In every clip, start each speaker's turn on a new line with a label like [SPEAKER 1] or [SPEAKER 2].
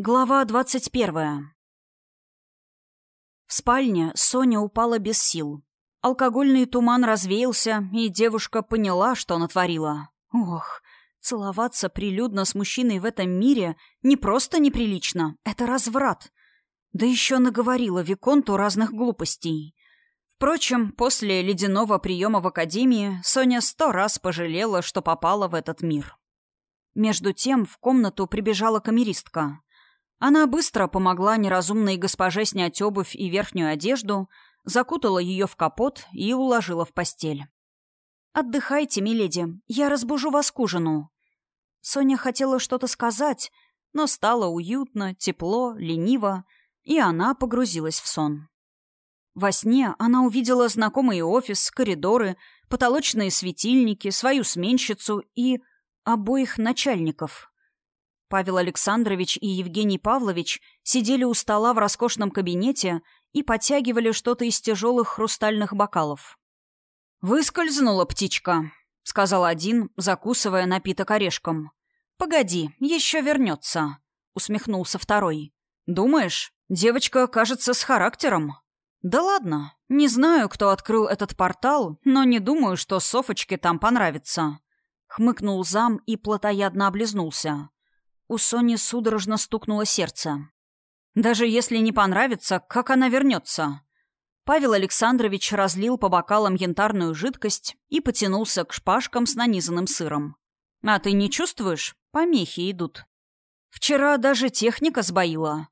[SPEAKER 1] Глава двадцать первая. В спальне Соня упала без сил. Алкогольный туман развеялся, и девушка поняла, что натворила. Ох, целоваться прилюдно с мужчиной в этом мире не просто неприлично, это разврат. Да еще наговорила Виконту разных глупостей. Впрочем, после ледяного приема в академии Соня сто раз пожалела, что попала в этот мир. Между тем в комнату прибежала камеристка. Она быстро помогла неразумной госпоже снять обувь и верхнюю одежду, закутала ее в капот и уложила в постель. «Отдыхайте, миледи, я разбужу вас к ужину». Соня хотела что-то сказать, но стало уютно, тепло, лениво, и она погрузилась в сон. Во сне она увидела знакомый офис, коридоры, потолочные светильники, свою сменщицу и обоих начальников. Павел Александрович и Евгений Павлович сидели у стола в роскошном кабинете и подтягивали что-то из тяжелых хрустальных бокалов. «Выскользнула птичка», — сказал один, закусывая напиток орешком. «Погоди, еще вернется», — усмехнулся второй. «Думаешь, девочка кажется с характером?» «Да ладно, не знаю, кто открыл этот портал, но не думаю, что Софочке там понравится», — хмыкнул зам и плотоядно облизнулся. У Сони судорожно стукнуло сердце. Даже если не понравится, как она вернется? Павел Александрович разлил по бокалам янтарную жидкость и потянулся к шпажкам с нанизанным сыром. «А ты не чувствуешь? Помехи идут. Вчера даже техника сбоила».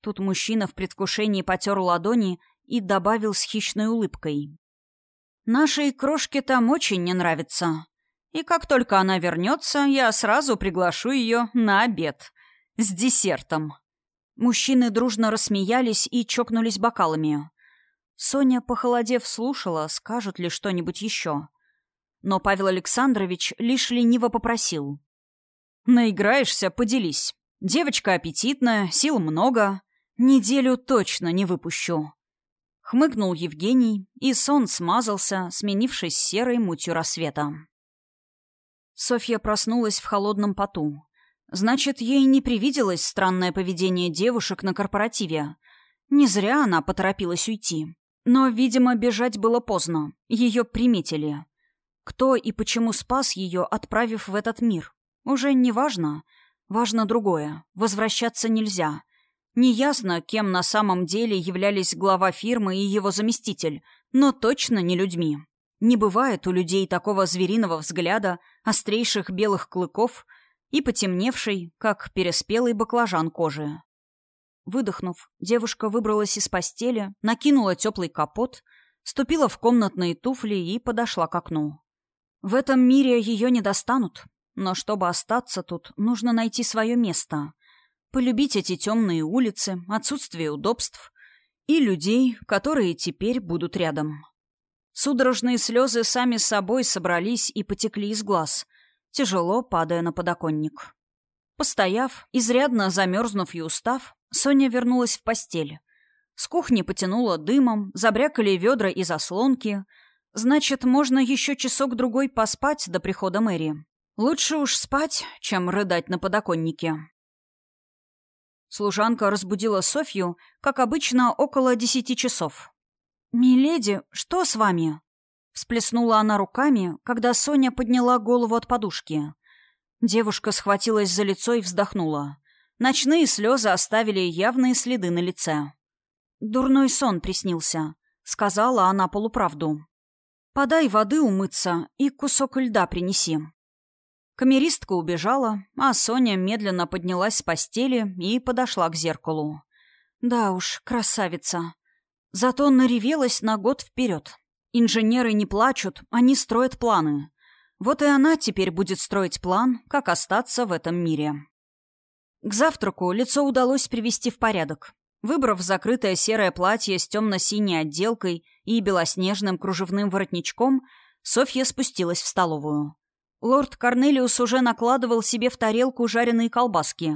[SPEAKER 1] Тут мужчина в предвкушении потер ладони и добавил с хищной улыбкой. «Нашей крошке там очень не нравится. И как только она вернется, я сразу приглашу ее на обед. С десертом. Мужчины дружно рассмеялись и чокнулись бокалами. Соня, похолодев, слушала, скажут ли что-нибудь еще. Но Павел Александрович лишь лениво попросил. «Наиграешься, поделись. Девочка аппетитная, сил много. Неделю точно не выпущу». Хмыкнул Евгений, и сон смазался, сменившись серой мутью рассвета. Софья проснулась в холодном поту. Значит, ей не привиделось странное поведение девушек на корпоративе. Не зря она поторопилась уйти. Но, видимо, бежать было поздно. Ее приметили. Кто и почему спас ее, отправив в этот мир? Уже не важно. Важно другое. Возвращаться нельзя. Неясно, кем на самом деле являлись глава фирмы и его заместитель, но точно не людьми. Не бывает у людей такого звериного взгляда, острейших белых клыков и потемневшей, как переспелый баклажан кожи. Выдохнув, девушка выбралась из постели, накинула теплый капот, ступила в комнатные туфли и подошла к окну. В этом мире ее не достанут, но чтобы остаться тут, нужно найти свое место, полюбить эти темные улицы, отсутствие удобств и людей, которые теперь будут рядом. Судорожные слезы сами собой собрались и потекли из глаз, тяжело падая на подоконник. Постояв, изрядно замерзнув и устав, Соня вернулась в постель. С кухни потянула дымом, забрякали ведра и заслонки. Значит, можно еще часок-другой поспать до прихода Мэри. Лучше уж спать, чем рыдать на подоконнике. Служанка разбудила Софью, как обычно, около десяти часов. «Миледи, что с вами?» Всплеснула она руками, когда Соня подняла голову от подушки. Девушка схватилась за лицо и вздохнула. Ночные слезы оставили явные следы на лице. «Дурной сон приснился», — сказала она полуправду. «Подай воды умыться и кусок льда принеси». Камеристка убежала, а Соня медленно поднялась с постели и подошла к зеркалу. «Да уж, красавица. Зато наревелась на год вперед. Инженеры не плачут, они строят планы. Вот и она теперь будет строить план, как остаться в этом мире. К завтраку лицо удалось привести в порядок. Выбрав закрытое серое платье с темно-синей отделкой и белоснежным кружевным воротничком, Софья спустилась в столовую. Лорд Корнелиус уже накладывал себе в тарелку жареные колбаски,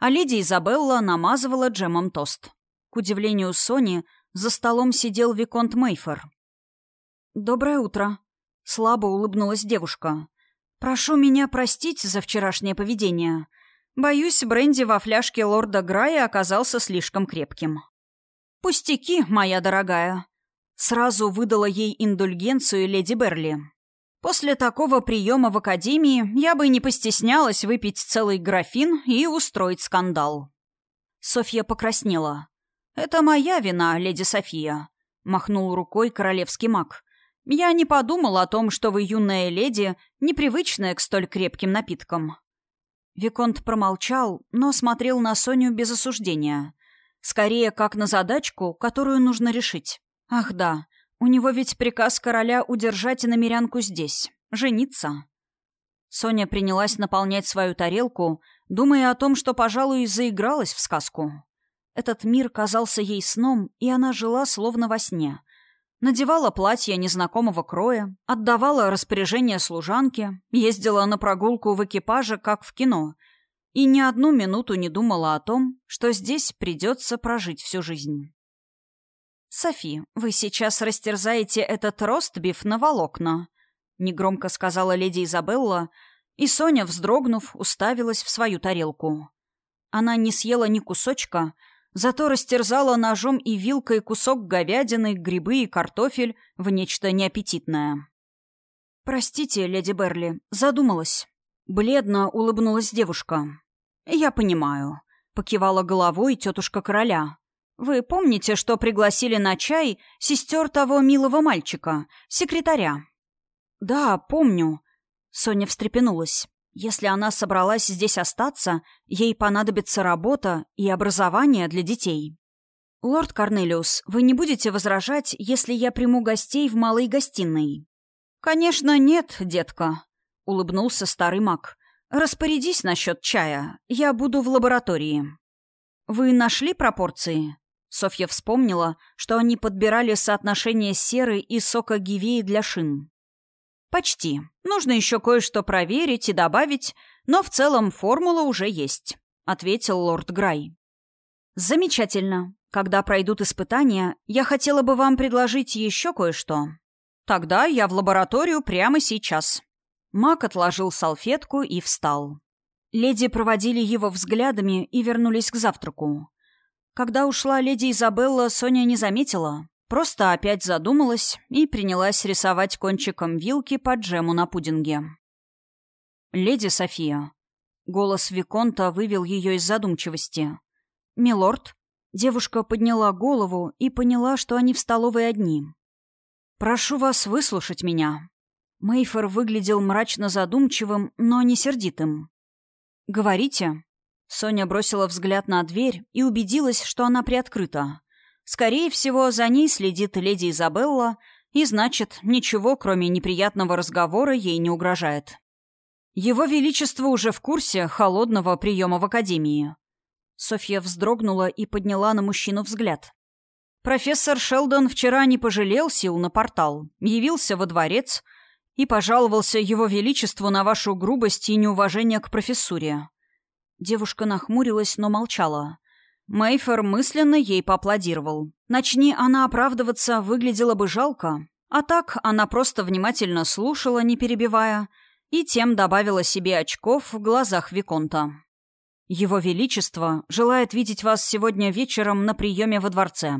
[SPEAKER 1] а леди Изабелла намазывала джемом тост. К удивлению Сони, за столом сидел Виконт Мейфор. «Доброе утро», — слабо улыбнулась девушка. «Прошу меня простить за вчерашнее поведение. Боюсь, бренди во фляжке лорда Грая оказался слишком крепким. «Пустяки, моя дорогая!» Сразу выдала ей индульгенцию леди Берли. После такого приема в академии я бы не постеснялась выпить целый графин и устроить скандал. Софья покраснела. «Это моя вина, леди София», — махнул рукой королевский маг. «Я не подумал о том, что вы юная леди, непривычная к столь крепким напиткам». Виконт промолчал, но смотрел на Соню без осуждения. Скорее, как на задачку, которую нужно решить. Ах да, у него ведь приказ короля удержать намерянку здесь, жениться. Соня принялась наполнять свою тарелку, думая о том, что, пожалуй, заигралась в сказку. Этот мир казался ей сном, и она жила словно во сне. Надевала платье незнакомого кроя, отдавала распоряжение служанке, ездила на прогулку в экипаже, как в кино, и ни одну минуту не думала о том, что здесь придется прожить всю жизнь. «Софи, вы сейчас растерзаете этот ростбиф на волокна», — негромко сказала леди Изабелла, и Соня, вздрогнув, уставилась в свою тарелку. Она не съела ни кусочка, зато растерзала ножом и вилкой кусок говядины, грибы и картофель в нечто неаппетитное. «Простите, леди Берли, задумалась». Бледно улыбнулась девушка. «Я понимаю», — покивала головой тетушка короля. «Вы помните, что пригласили на чай сестер того милого мальчика, секретаря?» «Да, помню», — Соня встрепенулась. «Если она собралась здесь остаться, ей понадобится работа и образование для детей». «Лорд Корнелиус, вы не будете возражать, если я приму гостей в малой гостиной?» «Конечно, нет, детка», — улыбнулся старый маг. «Распорядись насчет чая. Я буду в лаборатории». «Вы нашли пропорции?» Софья вспомнила, что они подбирали соотношение серы и сока гивеи для шин. «Почти. Нужно еще кое-что проверить и добавить, но в целом формула уже есть», — ответил лорд Грай. «Замечательно. Когда пройдут испытания, я хотела бы вам предложить еще кое-что. Тогда я в лабораторию прямо сейчас». Мак отложил салфетку и встал. Леди проводили его взглядами и вернулись к завтраку. Когда ушла леди Изабелла, Соня не заметила. Просто опять задумалась и принялась рисовать кончиком вилки по джему на пудинге. «Леди София». Голос Виконта вывел ее из задумчивости. «Милорд». Девушка подняла голову и поняла, что они в столовой одни. «Прошу вас выслушать меня». Мейфор выглядел мрачно задумчивым, но не сердитым. «Говорите», Соня бросила взгляд на дверь и убедилась, что она приоткрыта. Скорее всего, за ней следит леди Изабелла, и значит, ничего, кроме неприятного разговора, ей не угрожает. Его Величество уже в курсе холодного приема в Академии. Софья вздрогнула и подняла на мужчину взгляд. Профессор Шелдон вчера не пожалел сил на портал, явился во дворец и пожаловался Его Величеству на вашу грубость и неуважение к профессуре. Девушка нахмурилась, но молчала. Мейфер мысленно ей поаплодировал. Начни она оправдываться, выглядело бы жалко. А так она просто внимательно слушала, не перебивая, и тем добавила себе очков в глазах Виконта. «Его Величество желает видеть вас сегодня вечером на приеме во дворце.